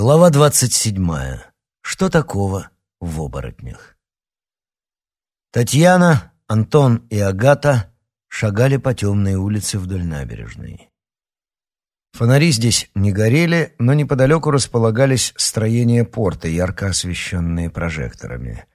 Глава двадцать седьмая. Что такого в оборотнях? Татьяна, Антон и Агата шагали по темной улице вдоль набережной. Фонари здесь не горели, но неподалеку располагались строения порта, ярко освещенные прожекторами.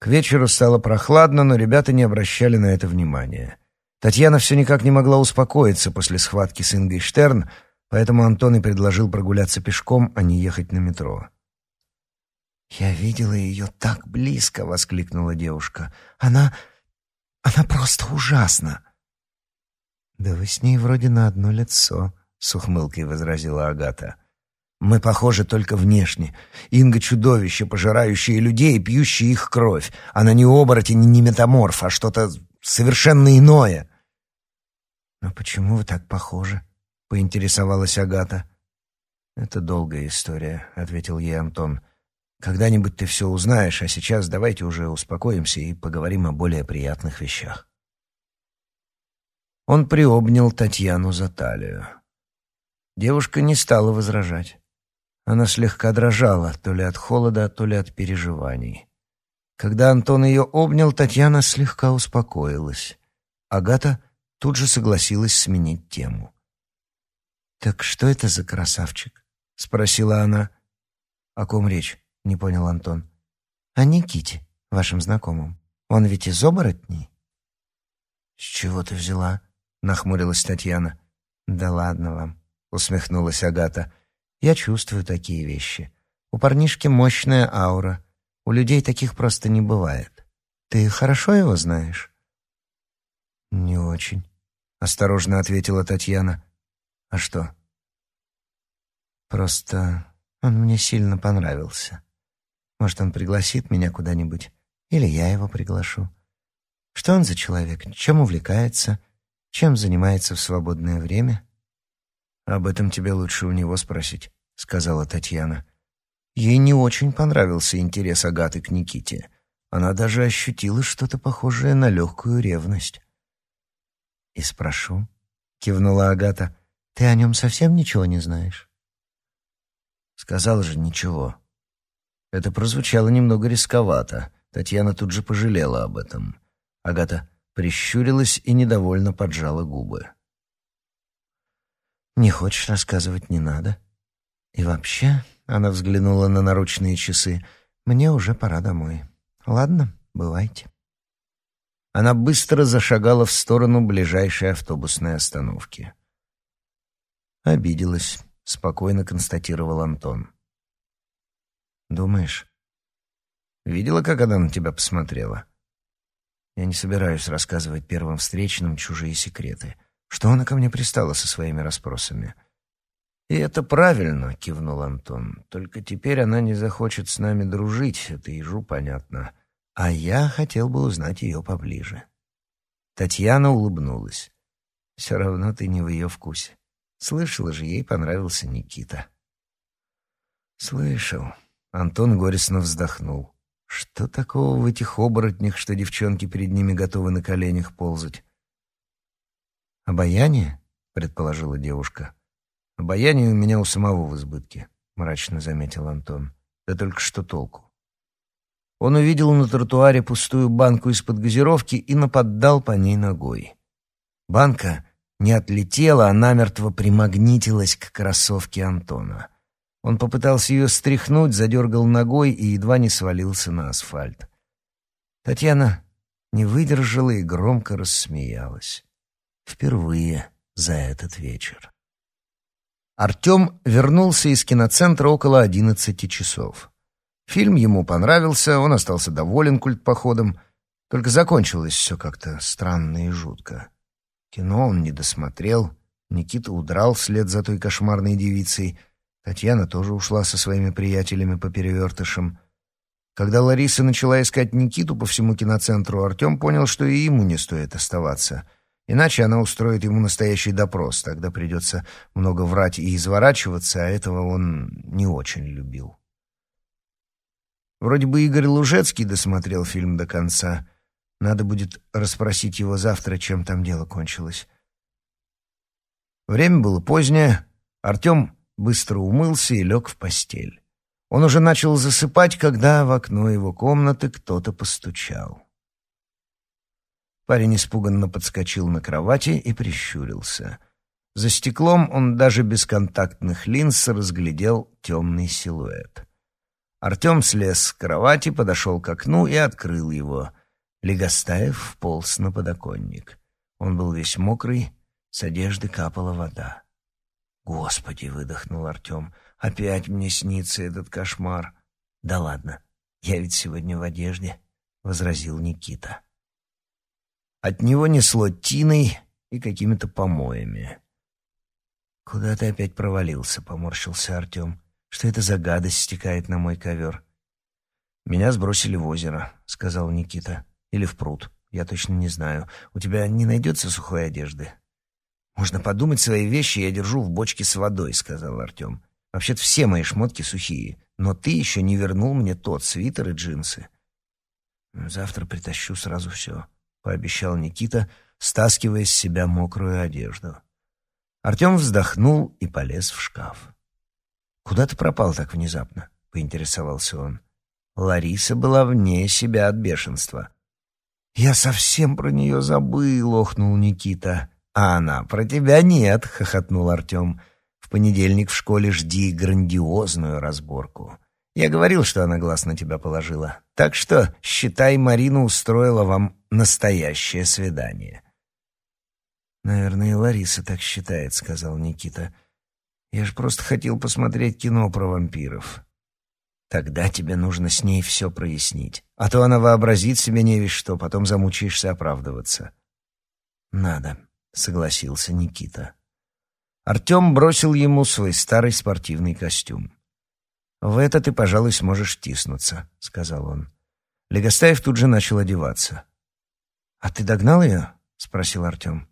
К вечеру стало прохладно, но ребята не обращали на это внимания. Татьяна все никак не могла успокоиться после схватки с Ингой Штерн, поэтому Антон и предложил прогуляться пешком, а не ехать на метро. «Я видела ее так близко!» — воскликнула девушка. «Она... она просто ужасна!» «Да вы с ней вроде на одно лицо», — с ухмылкой возразила Агата. «Мы похожи только внешне. Инга — чудовище, пожирающее людей и пьющее их кровь. Она не оборотень не метаморф, а что-то совершенно иное». «Но почему вы так похожи?» — поинтересовалась Агата. «Это долгая история», — ответил ей Антон. «Когда-нибудь ты все узнаешь, а сейчас давайте уже успокоимся и поговорим о более приятных вещах». Он приобнял Татьяну за талию. Девушка не стала возражать. Она слегка дрожала, то ли от холода, то ли от переживаний. Когда Антон ее обнял, Татьяна слегка успокоилась. Агата тут же согласилась сменить тему. «Так что это за красавчик?» — спросила она. «О ком речь?» — не понял Антон. «О Никите, вашим знакомым. Он ведь из оборотней?» «С чего ты взяла?» — нахмурилась Татьяна. «Да ладно вам», — усмехнулась Агата. «Я чувствую такие вещи. У парнишки мощная аура. У людей таких просто не бывает. Ты хорошо его знаешь?» «Не очень», — осторожно ответила Татьяна. А что? Просто он мне сильно понравился. Может, он пригласит меня куда-нибудь, или я его приглашу. Что он за человек? Чем увлекается? Чем занимается в свободное время? Об этом тебе лучше у него спросить, сказала Татьяна. Ей не очень понравился интерес Агаты к Никите. Она даже ощутила что-то похожее на легкую ревность. «И спрошу», — кивнула Агата, ты о нем совсем ничего не знаешь? Сказал же ничего. Это прозвучало немного рисковато. Татьяна тут же пожалела об этом. Агата прищурилась и недовольно поджала губы. «Не хочешь рассказывать, не надо. И вообще...» — она взглянула на наручные часы. «Мне уже пора домой. Ладно, бывайте». Она быстро зашагала в сторону ближайшей автобусной остановки. «Обиделась», — спокойно констатировал Антон. «Думаешь?» «Видела, как она на тебя посмотрела?» «Я не собираюсь рассказывать первым встречным чужие секреты. Что она ко мне пристала со своими расспросами?» «И это правильно», — кивнул Антон. «Только теперь она не захочет с нами дружить, это ежу понятно. А я хотел бы узнать ее поближе». Татьяна улыбнулась. «Все равно ты не в ее вкусе. Слышала же, ей понравился Никита. Слышал. Антон горестно вздохнул. Что такого в этих оборотнях, что девчонки перед ними готовы на коленях ползать? «Обаяние?» — предположила девушка. «Обаяние у меня у самого в избытке», — мрачно заметил Антон. «Да только что толку?» Он увидел на тротуаре пустую банку из-под газировки и наподдал по ней ногой. Банка не отлетела, а намертво примагнитилась к кроссовке Антона. Он попытался ее стряхнуть, задергал ногой и едва не свалился на асфальт. Татьяна не выдержала и громко рассмеялась. Впервые за этот вечер. Артем вернулся из киноцентра около одиннадцати часов. Фильм ему понравился, он остался доволен культпоходом, только закончилось все как-то странно и жутко. Кино он не досмотрел. Никита удрал вслед за той кошмарной девицей. Татьяна тоже ушла со своими приятелями по перевертышам. Когда Лариса начала искать Никиту по всему киноцентру, Артем понял, что и ему не стоит оставаться. Иначе она устроит ему настоящий допрос. Тогда придется много врать и изворачиваться, а этого он не очень любил. Вроде бы Игорь Лужецкий досмотрел фильм до конца — надо будет расспросить его завтра, чем там дело кончилось. Время было позднее. Артем быстро умылся и лег в постель. Он уже начал засыпать, когда в окно его комнаты кто-то постучал. Парень испуганно подскочил на кровати и прищурился. За стеклом он даже без контактных линз разглядел темный силуэт. Артем слез с кровати, подошел к окну и открыл его. Легостаев вполз на подоконник. Он был весь мокрый, с одежды капала вода. «Господи!» — выдохнул Артем. «Опять мне снится этот кошмар!» «Да ладно, я ведь сегодня в одежде», — возразил Никита. От него несло тиной и какими-то помоями. «Куда ты опять провалился?» — поморщился Артем. «Что это за гадость стекает на мой ковер?» «Меня сбросили в озеро», — сказал Никита. «Или в пруд. Я точно не знаю. У тебя не найдется сухой одежды?» «Можно подумать, свои вещи я держу в бочке с водой», — сказал Артем. «Вообще-то все мои шмотки сухие, но ты еще не вернул мне тот свитер и джинсы». «Завтра притащу сразу все», — пообещал Никита, стаскивая с себя мокрую одежду. Артем вздохнул и полез в шкаф. «Куда ты пропал так внезапно?» — поинтересовался он. Лариса была вне себя от бешенства. «Я совсем про нее забыл», — охнул Никита. «А она про тебя нет», — хохотнул Артем. «В понедельник в школе жди грандиозную разборку. Я говорил, что она глаз на тебя положила. Так что, считай, Марина устроила вам настоящее свидание». «Наверное, и Лариса так считает», — сказал Никита. «Я же просто хотел посмотреть кино про вампиров». «Тогда тебе нужно с ней все прояснить. А то она вообразит себе не весь что, потом замучишься оправдываться». «Надо», согласился Никита. Артем бросил ему свой старый спортивный костюм. «В это ты, пожалуй, сможешь тиснуться», — сказал он. Легостаев тут же начал одеваться. «А ты догнал ее?» — спросил Артем.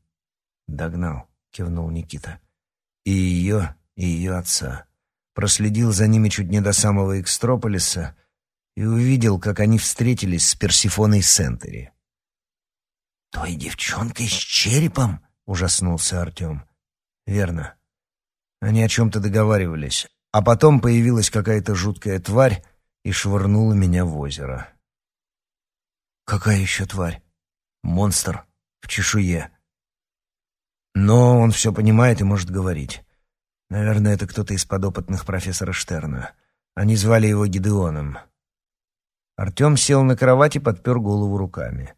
«Догнал», — кивнул Никита. «И ее, и ее отца. Проследил за ними чуть не до самого Экстрополиса и увидел, как они встретились с Персифоной Сентери». «Той девчонкой с черепом?» — ужаснулся Артем. «Верно. Они о чем-то договаривались, а потом появилась какая-то жуткая тварь и швырнула меня в озеро». «Какая еще тварь?» «Монстр. В чешуе». Но он все понимает и может говорить. Наверное, это кто-то из подопытных профессора Штерна. Они звали его Гидеоном. Артем сел на кровать и подпер голову руками.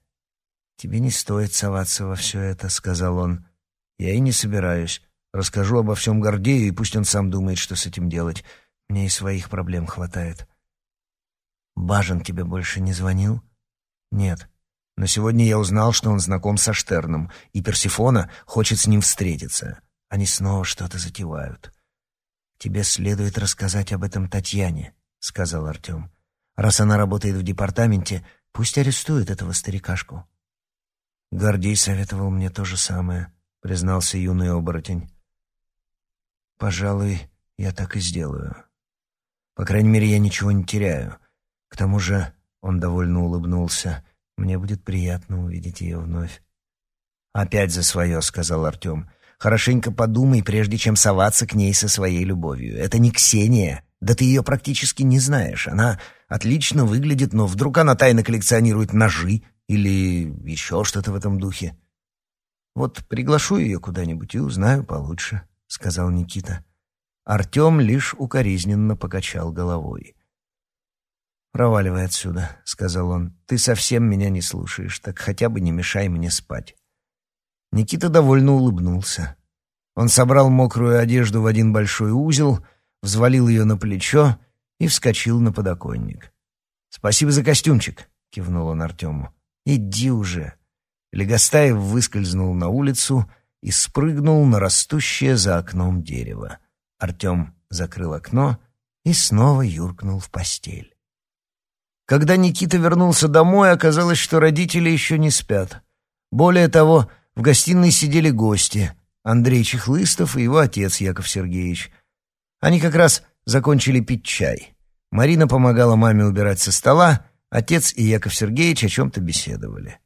«Тебе не стоит соваться во все это», — сказал он. «Я и не собираюсь. Расскажу обо всем Гордею, и пусть он сам думает, что с этим делать. Мне и своих проблем хватает». «Бажен тебе больше не звонил?» «Нет. Но сегодня я узнал, что он знаком со Штерном, и Персифона хочет с ним встретиться. Они снова что-то затевают». «Тебе следует рассказать об этом Татьяне», — сказал Артем. «Раз она работает в департаменте, пусть арестует этого старикашку». Гордей советовал мне то же самое, признался юный оборотень. Пожалуй, я так и сделаю. По крайней мере, я ничего не теряю. К тому же, он довольно улыбнулся, мне будет приятно увидеть ее вновь. «Опять за свое», — сказал Артем. «Хорошенько подумай, прежде чем соваться к ней со своей любовью. Это не Ксения. Да ты ее практически не знаешь. Она отлично выглядит, но вдруг она тайно коллекционирует ножи или еще что-то в этом духе. Вот приглашу ее куда-нибудь и узнаю получше, — сказал Никита. Артем лишь укоризненно покачал головой. «Проваливай отсюда», — сказал он. «Ты совсем меня не слушаешь, так хотя бы не мешай мне спать». Никита довольно улыбнулся. Он собрал мокрую одежду в один большой узел, взвалил ее на плечо и вскочил на подоконник. «Спасибо за костюмчик», — кивнул он Артему. «Иди уже!» Легостаев выскользнул на улицу и спрыгнул на растущее за окном дерево. Артем закрыл окно и снова юркнул в постель. Когда Никита вернулся домой, оказалось, что родители еще не спят. Более того, в гостиной сидели гости — Андрей Чехлыстов и его отец Яков Сергеевич. Они как раз закончили пить чай. Марина помогала маме убирать со стола, Отец и Яков Сергеевич о чем-то беседовали.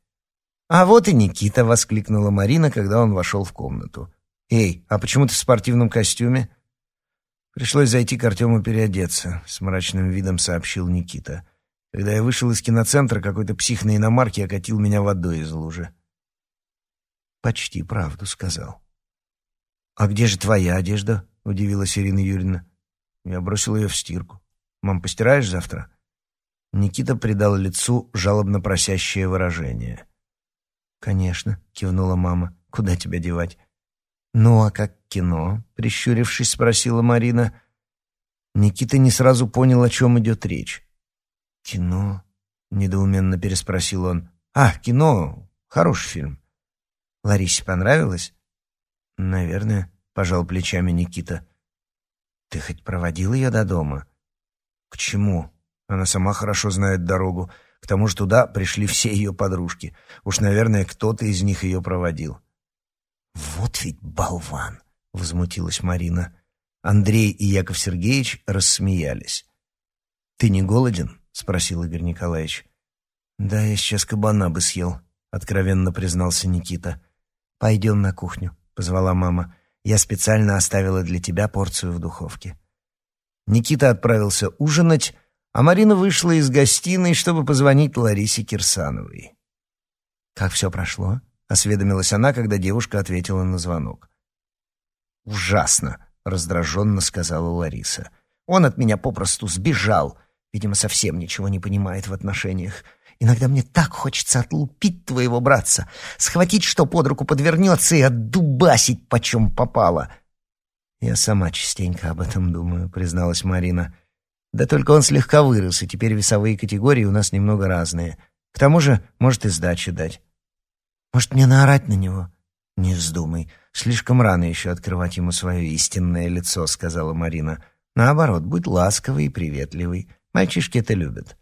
«А вот и Никита!» — воскликнула Марина, когда он вошел в комнату. «Эй, а почему ты в спортивном костюме?» Пришлось зайти к Артему переодеться, с мрачным видом сообщил Никита. Когда я вышел из киноцентра, какой-то псих на иномарке окатил меня водой из лужи. Почти правду сказал. «А где же твоя одежда?» — удивилась Ирина Юрьевна. Я бросил ее в стирку. «Мам, постираешь завтра?» Никита придал лицу жалобно просящее выражение. «Конечно», — кивнула мама. «Куда тебя девать?» «Ну, а как кино?» — прищурившись, спросила Марина. Никита не сразу понял, о чем идет речь. «Кино?» — недоуменно переспросил он. «А, кино. Хороший фильм. Ларисе понравилось?» «Наверное», — пожал плечами Никита. «Ты хоть проводил ее до дома?» «К чему? Она сама хорошо знает дорогу. К тому же туда пришли все ее подружки. Уж, наверное, кто-то из них ее проводил». «Вот ведь болван!» — возмутилась Марина. Андрей и Яков Сергеевич рассмеялись. «Ты не голоден?» — спросил Игорь Николаевич. «Да, я сейчас кабана бы съел», — откровенно признался Никита. «Пойдем на кухню», — позвала мама. «Я специально оставила для тебя порцию в духовке». Никита отправился ужинать, а Марина вышла из гостиной, чтобы позвонить Ларисе Кирсановой. «Как все прошло?» — осведомилась она, когда девушка ответила на звонок. «Ужасно», — раздраженно сказала Лариса. «Он от меня попросту сбежал. Видимо, совсем ничего не понимает в отношениях. Иногда мне так хочется отлупить твоего братца, схватить, что под руку подвернется, и отдубасить, почем попало». «Я сама частенько об этом думаю», — призналась Марина. «Да только он слегка вырос, и теперь весовые категории у нас немного разные. К тому же, может и сдачи дать». «Может, мне наорать на него?» «Не вздумай. Слишком рано еще открывать ему свое истинное лицо», — сказала Марина. «Наоборот, будь ласковый и приветливый. Мальчишки это любят».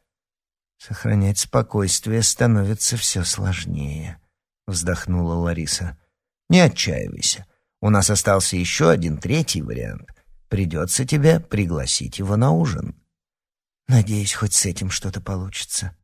«Сохранять спокойствие становится все сложнее», — вздохнула Лариса. «Не отчаивайся. У нас остался еще один третий вариант. Придется тебе пригласить его на ужин». «Надеюсь, хоть с этим что-то получится».